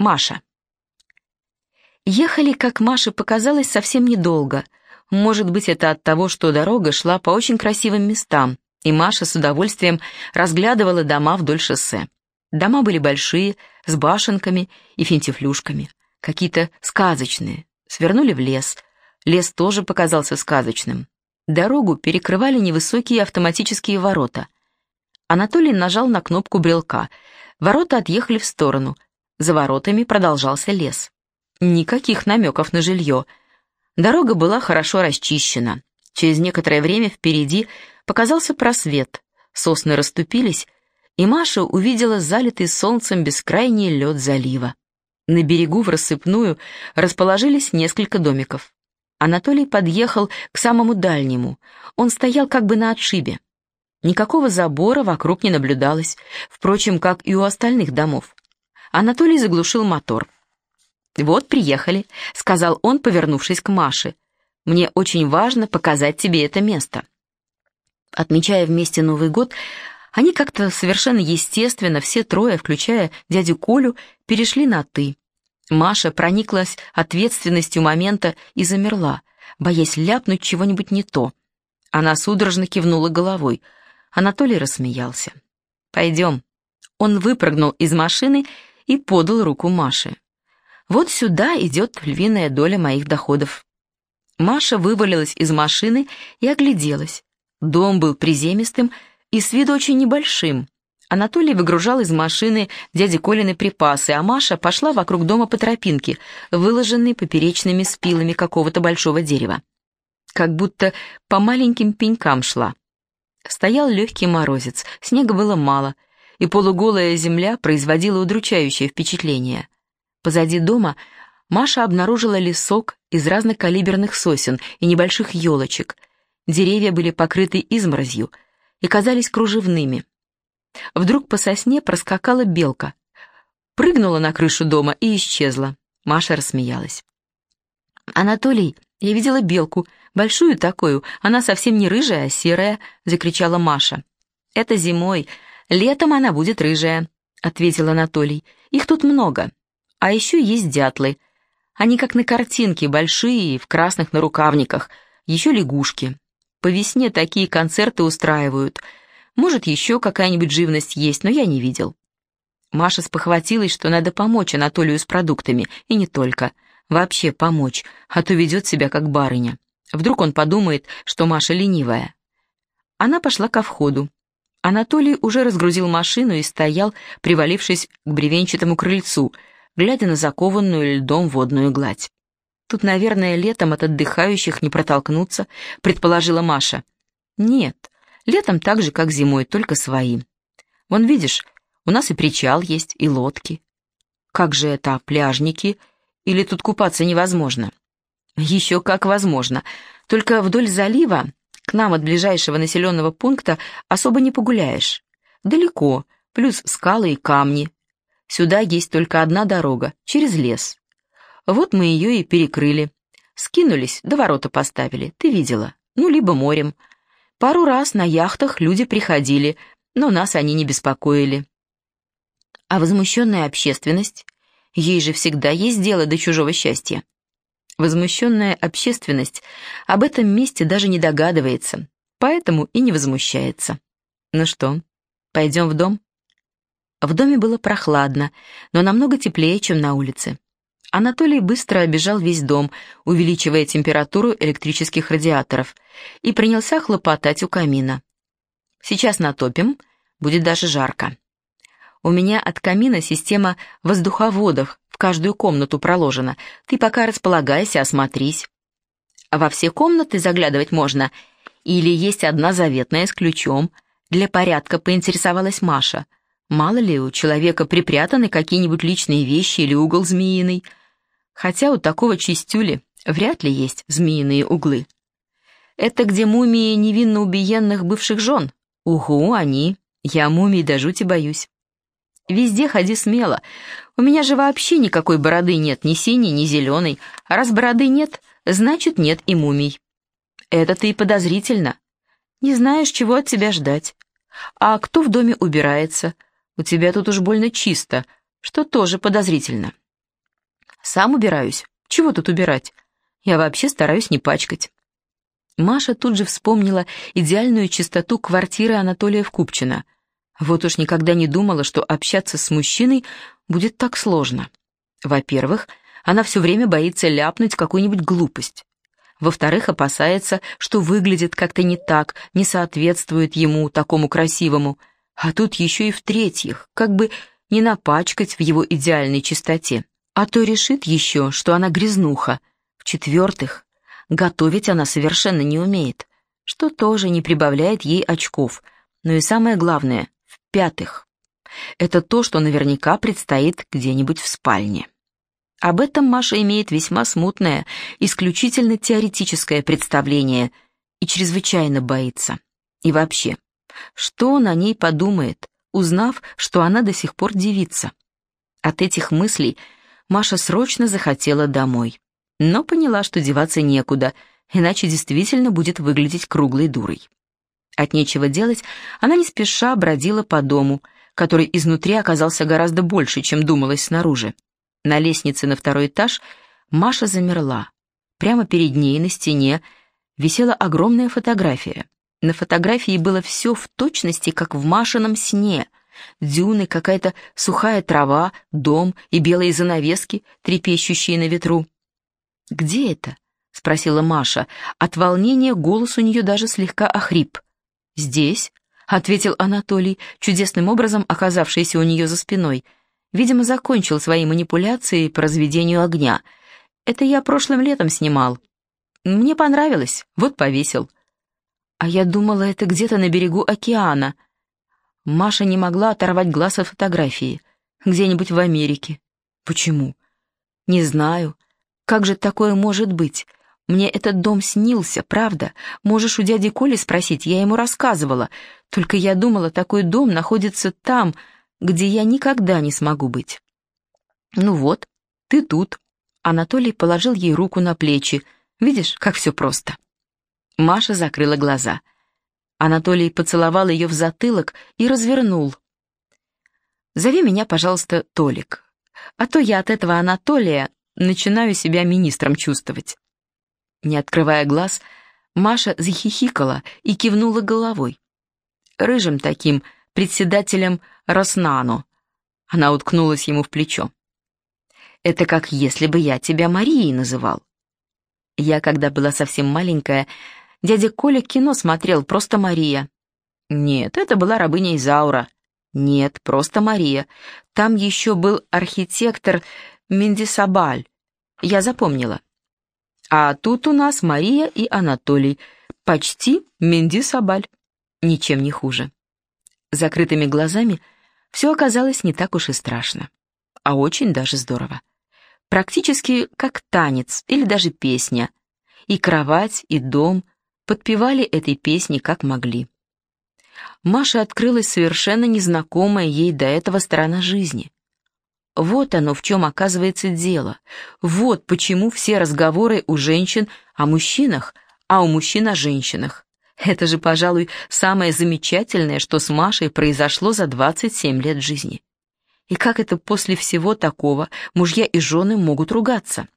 Маша. Ехали, как Маше показалось, совсем недолго. Может быть, это от того, что дорога шла по очень красивым местам, и Маша с удовольствием разглядывала дома вдоль шоссе. Дома были большие, с башенками и финтифлюшками, какие-то сказочные. Свернули в лес. Лес тоже показался сказочным. Дорогу перекрывали невысокие автоматические ворота. Анатолий нажал на кнопку брелка. Ворота отъехали в сторону. За воротами продолжался лес. Никаких намеков на жилье. Дорога была хорошо расчищена. Через некоторое время впереди показался просвет. Сосны расступились, и Маша увидела залитый солнцем бескрайний лед залива. На берегу в рассыпную расположились несколько домиков. Анатолий подъехал к самому дальнему. Он стоял как бы на отшибе. Никакого забора вокруг не наблюдалось, впрочем, как и у остальных домов. Анатолий заглушил мотор. «Вот, приехали», — сказал он, повернувшись к Маше. «Мне очень важно показать тебе это место». Отмечая вместе Новый год, они как-то совершенно естественно, все трое, включая дядю Колю, перешли на «ты». Маша прониклась ответственностью момента и замерла, боясь ляпнуть чего-нибудь не то. Она судорожно кивнула головой. Анатолий рассмеялся. «Пойдем». Он выпрыгнул из машины и подал руку Маше. Вот сюда идет львиная доля моих доходов. Маша вывалилась из машины и огляделась. Дом был приземистым и с виду очень небольшим. Анатолий выгружал из машины дяди Колины припасы, а Маша пошла вокруг дома по тропинке, выложенной поперечными спилами какого-то большого дерева. Как будто по маленьким пенькам шла. Стоял легкий морозец, снега было мало, и полуголая земля производила удручающее впечатление. Позади дома Маша обнаружила лесок из разнокалиберных сосен и небольших елочек. Деревья были покрыты изморозью и казались кружевными. Вдруг по сосне проскакала белка, прыгнула на крышу дома и исчезла. Маша рассмеялась. «Анатолий, я видела белку, большую такую, она совсем не рыжая, а серая», — закричала Маша. «Это зимой, летом она будет рыжая», — ответил Анатолий. «Их тут много». А еще есть дятлы. Они как на картинке, большие, в красных нарукавниках. Еще лягушки. По весне такие концерты устраивают. Может, еще какая-нибудь живность есть, но я не видел. Маша спохватилась, что надо помочь Анатолию с продуктами, и не только. Вообще помочь, а то ведет себя как барыня. Вдруг он подумает, что Маша ленивая. Она пошла ко входу. Анатолий уже разгрузил машину и стоял, привалившись к бревенчатому крыльцу — глядя на закованную льдом водную гладь. «Тут, наверное, летом от отдыхающих не протолкнуться», — предположила Маша. «Нет, летом так же, как зимой, только свои. Вон, видишь, у нас и причал есть, и лодки. Как же это, пляжники? Или тут купаться невозможно?» «Еще как возможно. Только вдоль залива, к нам от ближайшего населенного пункта, особо не погуляешь. Далеко, плюс скалы и камни, Сюда есть только одна дорога, через лес. Вот мы ее и перекрыли. Скинулись, до ворота поставили, ты видела. Ну, либо морем. Пару раз на яхтах люди приходили, но нас они не беспокоили. А возмущенная общественность? Ей же всегда есть дело до чужого счастья. Возмущенная общественность об этом месте даже не догадывается, поэтому и не возмущается. Ну что, пойдем в дом? В доме было прохладно, но намного теплее, чем на улице. Анатолий быстро обежал весь дом, увеличивая температуру электрических радиаторов, и принялся хлопотать у камина. «Сейчас натопим, будет даже жарко. У меня от камина система воздуховодов каждую комнату проложена. Ты пока располагайся, осмотрись. Во все комнаты заглядывать можно? Или есть одна заветная с ключом?» Для порядка поинтересовалась Маша – Мало ли, у человека припрятаны какие-нибудь личные вещи или угол змеиный. Хотя у такого чистюли вряд ли есть змеиные углы. Это где мумии невинно убиенных бывших жен? Угу, они. Я мумий до жути боюсь. Везде ходи смело. У меня же вообще никакой бороды нет, ни синей, ни зеленой. А раз бороды нет, значит нет и мумий. Это-то и подозрительно. Не знаешь, чего от тебя ждать. А кто в доме убирается? У тебя тут уж больно чисто, что тоже подозрительно. «Сам убираюсь. Чего тут убирать? Я вообще стараюсь не пачкать». Маша тут же вспомнила идеальную чистоту квартиры Анатолия Вкупчина. Вот уж никогда не думала, что общаться с мужчиной будет так сложно. Во-первых, она все время боится ляпнуть какую-нибудь глупость. Во-вторых, опасается, что выглядит как-то не так, не соответствует ему, такому красивому. А тут еще и в-третьих, как бы не напачкать в его идеальной чистоте. А то решит еще, что она грязнуха. В-четвертых, готовить она совершенно не умеет, что тоже не прибавляет ей очков. Но и самое главное, в-пятых, это то, что наверняка предстоит где-нибудь в спальне. Об этом Маша имеет весьма смутное, исключительно теоретическое представление и чрезвычайно боится. И вообще, что он о ней подумает, узнав, что она до сих пор девица? От этих мыслей Маша срочно захотела домой, но поняла, что деваться некуда, иначе действительно будет выглядеть круглой дурой. От нечего делать она не спеша бродила по дому, который изнутри оказался гораздо больше, чем думалось снаружи. На лестнице на второй этаж Маша замерла. Прямо перед ней на стене висела огромная фотография. На фотографии было все в точности, как в Машином сне. Дюны, какая-то сухая трава, дом и белые занавески, трепещущие на ветру. «Где это?» — спросила Маша. От волнения голос у нее даже слегка охрип. «Здесь», — ответил Анатолий, чудесным образом оказавшийся у нее за спиной — Видимо, закончил свои манипуляции по разведению огня. Это я прошлым летом снимал. Мне понравилось, вот повесил. А я думала, это где-то на берегу океана. Маша не могла оторвать глаз от фотографии. Где-нибудь в Америке. Почему? Не знаю. Как же такое может быть? Мне этот дом снился, правда? Можешь у дяди Коли спросить, я ему рассказывала. Только я думала, такой дом находится там, где я никогда не смогу быть. Ну вот, ты тут. Анатолий положил ей руку на плечи. Видишь, как все просто. Маша закрыла глаза. Анатолий поцеловал ее в затылок и развернул. «Зови меня, пожалуйста, Толик, а то я от этого Анатолия начинаю себя министром чувствовать». Не открывая глаз, Маша захихикала и кивнула головой. Рыжим таким, председателем Роснану. Она уткнулась ему в плечо. «Это как если бы я тебя Марией называл». Я, когда была совсем маленькая, дядя Коля кино смотрел «Просто Мария». Нет, это была рабыня Изаура. Нет, просто Мария. Там еще был архитектор Мендисабаль. Я запомнила. А тут у нас Мария и Анатолий. Почти Мендисабаль. Ничем не хуже закрытыми глазами, все оказалось не так уж и страшно, а очень даже здорово. Практически как танец или даже песня. И кровать, и дом подпевали этой песни как могли. Маше открылась совершенно незнакомая ей до этого сторона жизни. Вот оно в чем оказывается дело. Вот почему все разговоры у женщин о мужчинах, а у мужчин о женщинах. Это же, пожалуй, самое замечательное, что с Машей произошло за 27 лет жизни. И как это после всего такого мужья и жены могут ругаться?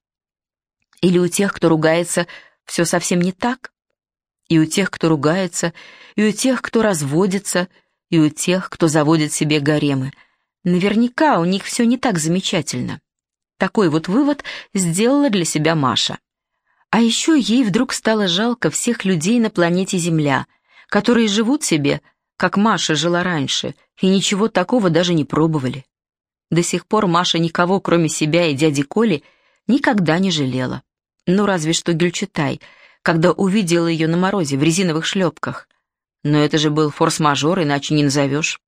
Или у тех, кто ругается, все совсем не так? И у тех, кто ругается, и у тех, кто разводится, и у тех, кто заводит себе гаремы. Наверняка у них все не так замечательно. Такой вот вывод сделала для себя Маша. А еще ей вдруг стало жалко всех людей на планете Земля, которые живут себе, как Маша жила раньше, и ничего такого даже не пробовали. До сих пор Маша никого, кроме себя и дяди Коли, никогда не жалела. Ну, разве что Гюльчатай, когда увидела ее на морозе в резиновых шлепках. Но это же был форс-мажор, иначе не назовешь.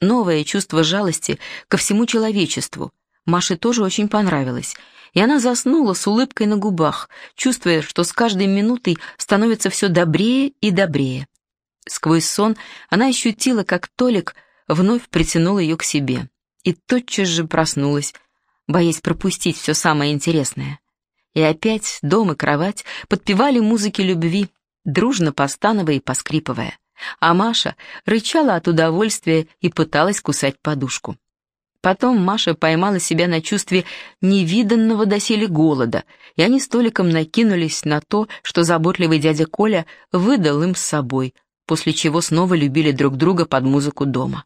Новое чувство жалости ко всему человечеству Маше тоже очень понравилось — и она заснула с улыбкой на губах, чувствуя, что с каждой минутой становится все добрее и добрее. Сквозь сон она ощутила, как Толик вновь притянул ее к себе, и тотчас же проснулась, боясь пропустить все самое интересное. И опять дом и кровать подпевали музыке любви, дружно постановая и поскрипывая, а Маша рычала от удовольствия и пыталась кусать подушку. Потом Маша поймала себя на чувстве невиданного доселе голода, и они с Толиком накинулись на то, что заботливый дядя Коля выдал им с собой, после чего снова любили друг друга под музыку дома.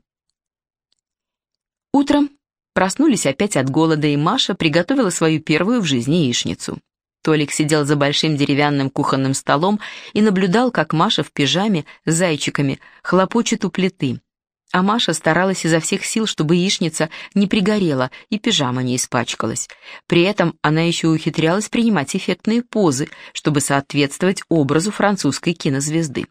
Утром проснулись опять от голода, и Маша приготовила свою первую в жизни яичницу. Толик сидел за большим деревянным кухонным столом и наблюдал, как Маша в пижаме с зайчиками хлопочет у плиты. А Маша старалась изо всех сил, чтобы яичница не пригорела и пижама не испачкалась. При этом она еще ухитрялась принимать эффектные позы, чтобы соответствовать образу французской кинозвезды.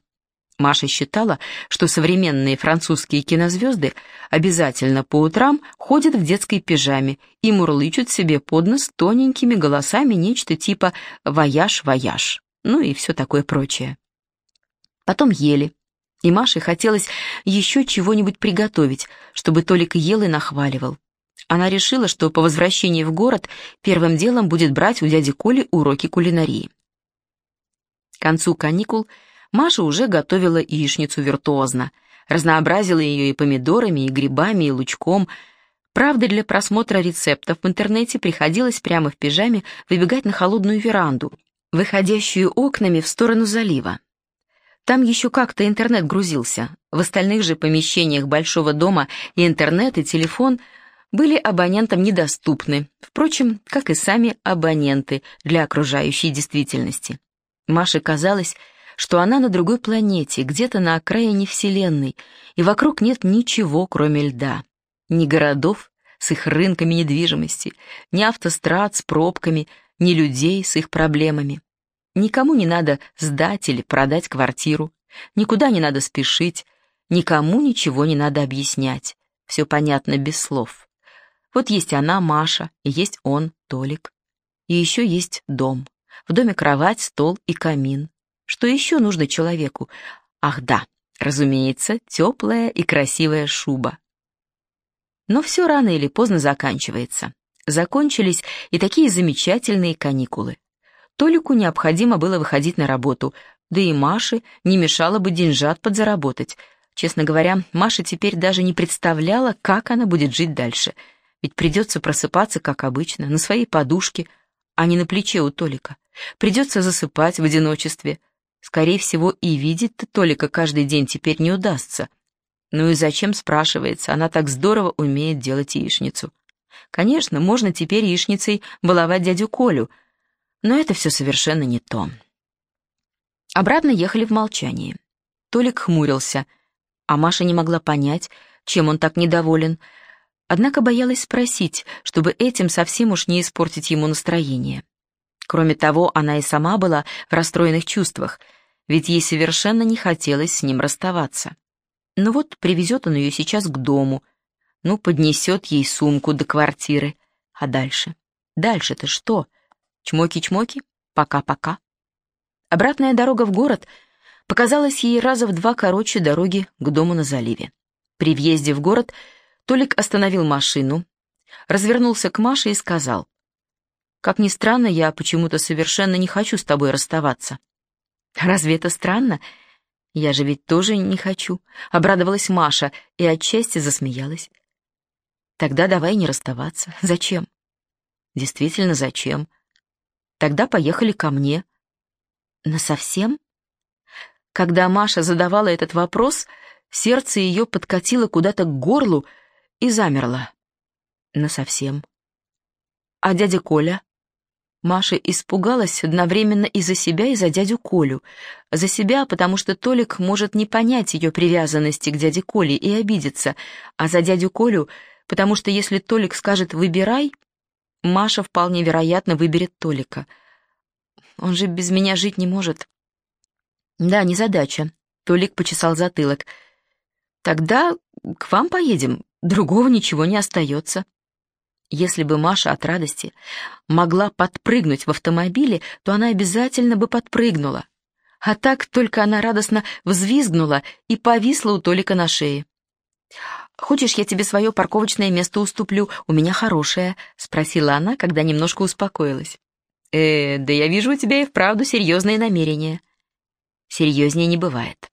Маша считала, что современные французские кинозвезды обязательно по утрам ходят в детской пижаме и мурлычут себе под нос тоненькими голосами нечто типа «вояж-вояж», ну и все такое прочее. Потом ели, и Маше хотелось еще чего-нибудь приготовить, чтобы Толик ел и нахваливал. Она решила, что по возвращении в город первым делом будет брать у дяди Коли уроки кулинарии. К концу каникул – Маша уже готовила яичницу виртуозно, разнообразила ее и помидорами, и грибами, и лучком. Правда, для просмотра рецептов в интернете приходилось прямо в пижаме выбегать на холодную веранду, выходящую окнами в сторону залива. Там еще как-то интернет грузился. В остальных же помещениях большого дома и интернет, и телефон были абонентам недоступны, впрочем, как и сами абоненты для окружающей действительности. Маше казалось, что она на другой планете, где-то на окраине Вселенной, и вокруг нет ничего, кроме льда. Ни городов с их рынками недвижимости, ни автострад с пробками, ни людей с их проблемами. Никому не надо сдать или продать квартиру, никуда не надо спешить, никому ничего не надо объяснять. Все понятно без слов. Вот есть она, Маша, и есть он, Толик. И еще есть дом. В доме кровать, стол и камин. Что еще нужно человеку? Ах да, разумеется, теплая и красивая шуба. Но все рано или поздно заканчивается. Закончились и такие замечательные каникулы. Толику необходимо было выходить на работу, да и Маше не мешало бы деньжат подзаработать. Честно говоря, Маша теперь даже не представляла, как она будет жить дальше. Ведь придется просыпаться, как обычно, на своей подушке, а не на плече у Толика. Придется засыпать в одиночестве. Скорее всего, и видеть-то Толика каждый день теперь не удастся. Ну и зачем, спрашивается, она так здорово умеет делать яичницу. Конечно, можно теперь яичницей баловать дядю Колю, но это все совершенно не то. Обратно ехали в молчании. Толик хмурился, а Маша не могла понять, чем он так недоволен, однако боялась спросить, чтобы этим совсем уж не испортить ему настроение. Кроме того, она и сама была в расстроенных чувствах, ведь ей совершенно не хотелось с ним расставаться. Ну вот, привезет он ее сейчас к дому, ну, поднесет ей сумку до квартиры. А дальше? Дальше-то что? Чмоки-чмоки? Пока-пока. Обратная дорога в город показалась ей раза в два короче дороги к дому на заливе. При въезде в город Толик остановил машину, развернулся к Маше и сказал, как ни странно, я почему-то совершенно не хочу с тобой расставаться. Разве это странно? Я же ведь тоже не хочу. Обрадовалась Маша и отчасти засмеялась. Тогда давай не расставаться. Зачем? Действительно, зачем? Тогда поехали ко мне. Насовсем? Когда Маша задавала этот вопрос, сердце ее подкатило куда-то к горлу и замерло. Насовсем. А дядя Коля? Маша испугалась одновременно и за себя, и за дядю Колю. За себя, потому что Толик может не понять ее привязанности к дяде Коле и обидеться, а за дядю Колю, потому что если Толик скажет «выбирай», Маша вполне вероятно выберет Толика. Он же без меня жить не может. Да, не задача. Толик почесал затылок. Тогда к вам поедем, другого ничего не остается. Если бы Маша от радости могла подпрыгнуть в автомобиле, то она обязательно бы подпрыгнула. А так только она радостно взвизгнула и повисла у Толика на шее. «Хочешь, я тебе свое парковочное место уступлю? У меня хорошее», — спросила она, когда немножко успокоилась. «Э, да я вижу у тебя и вправду серьезные намерения». «Серьезнее не бывает.